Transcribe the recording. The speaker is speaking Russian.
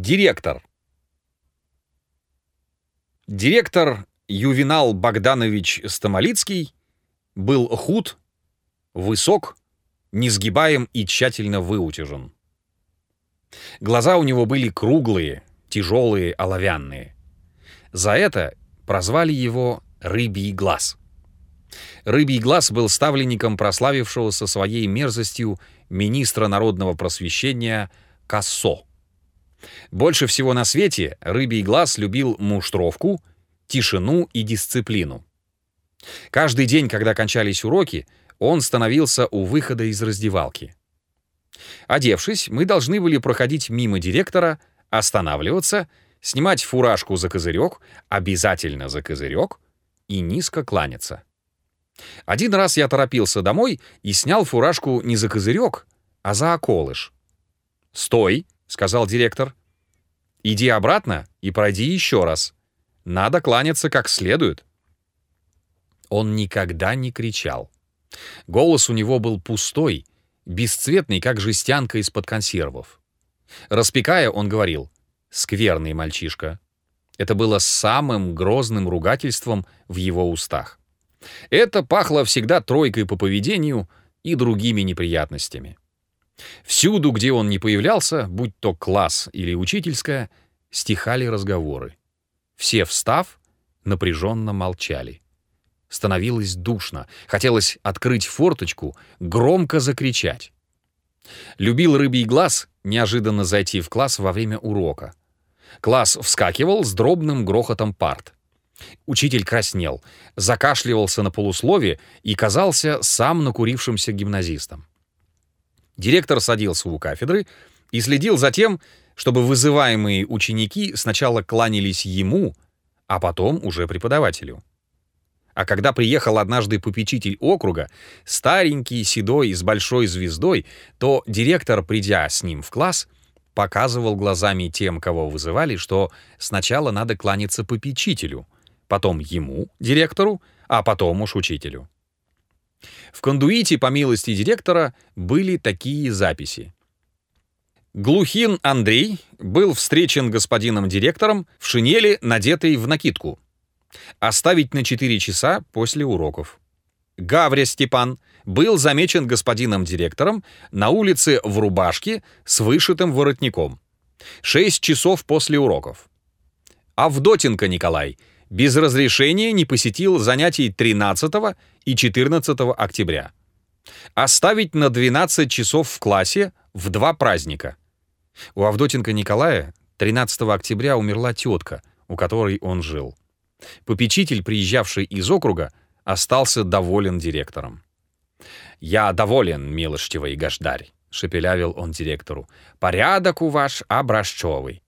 Директор. Директор Ювенал Богданович Стамолицкий был худ, высок, несгибаем и тщательно выутяжен. Глаза у него были круглые, тяжелые, оловянные. За это прозвали его «рыбий глаз». Рыбий глаз был ставленником прославившегося своей мерзостью министра народного просвещения Кассо. Больше всего на свете рыбий глаз любил муштровку, тишину и дисциплину. Каждый день, когда кончались уроки, он становился у выхода из раздевалки. Одевшись, мы должны были проходить мимо директора, останавливаться, снимать фуражку за козырек, обязательно за козырек, и низко кланяться. Один раз я торопился домой и снял фуражку не за козырек, а за околыш. «Стой!» — сказал директор. «Иди обратно и пройди еще раз. Надо кланяться как следует». Он никогда не кричал. Голос у него был пустой, бесцветный, как жестянка из-под консервов. Распекая, он говорил «скверный мальчишка». Это было самым грозным ругательством в его устах. Это пахло всегда тройкой по поведению и другими неприятностями. Всюду, где он не появлялся, будь то класс или учительская, стихали разговоры. Все, встав, напряженно молчали. Становилось душно, хотелось открыть форточку, громко закричать. Любил рыбий глаз неожиданно зайти в класс во время урока. Класс вскакивал с дробным грохотом парт. Учитель краснел, закашливался на полуслове и казался сам накурившимся гимназистом. Директор садился у кафедры и следил за тем, чтобы вызываемые ученики сначала кланялись ему, а потом уже преподавателю. А когда приехал однажды попечитель округа, старенький, седой, с большой звездой, то директор, придя с ним в класс, показывал глазами тем, кого вызывали, что сначала надо кланяться попечителю, потом ему, директору, а потом уж учителю. В кондуите, по милости директора, были такие записи. Глухин Андрей был встречен господином директором в шинели, надетой в накидку. Оставить на 4 часа после уроков. Гавря Степан был замечен господином директором на улице в рубашке с вышитым воротником. 6 часов после уроков. Авдотенко Николай без разрешения не посетил занятий 13 и 14 октября. Оставить на 12 часов в классе в два праздника. У Авдотенко Николая 13 октября умерла тетка, у которой он жил. Попечитель, приезжавший из округа, остался доволен директором. «Я доволен, милостивый гождарь», — шепелявил он директору. «Порядок у ваш образчевый.